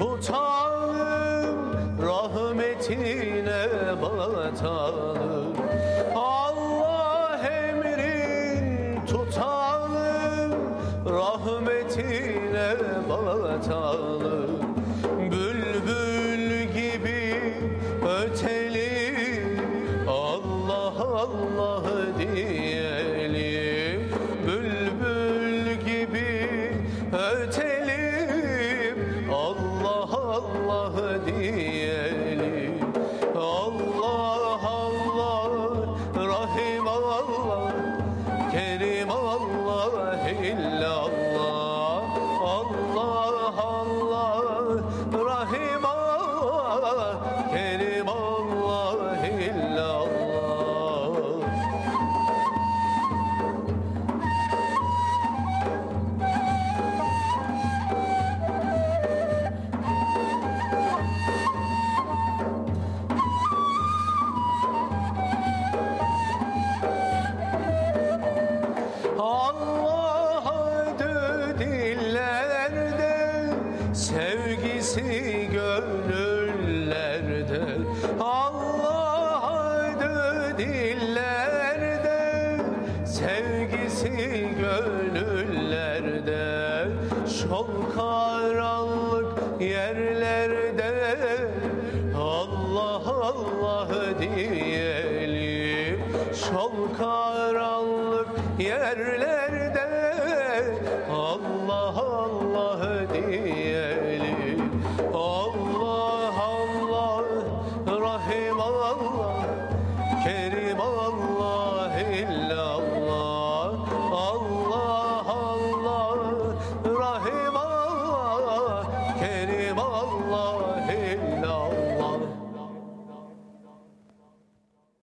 tutalım rahmetine batalım. Allah emrin tutalım rahmetine batalım. Bülbül gibi ötelim Allah Allah diyelim. Bülbül gibi ötelim. Allah Allah Rahim Allah Kerim Allah illallah Allah. Allah Rahim Allah Allah adı dillerde Sevgisi gönüllerde. Allah adı dillerde Sevgisi gönüllerde. Karanlık yerlerde Allah Allah diyelim. Şol karanlık yerlerde. Allah Allah diyelim. Allah Allah Rahim Allah. Kerim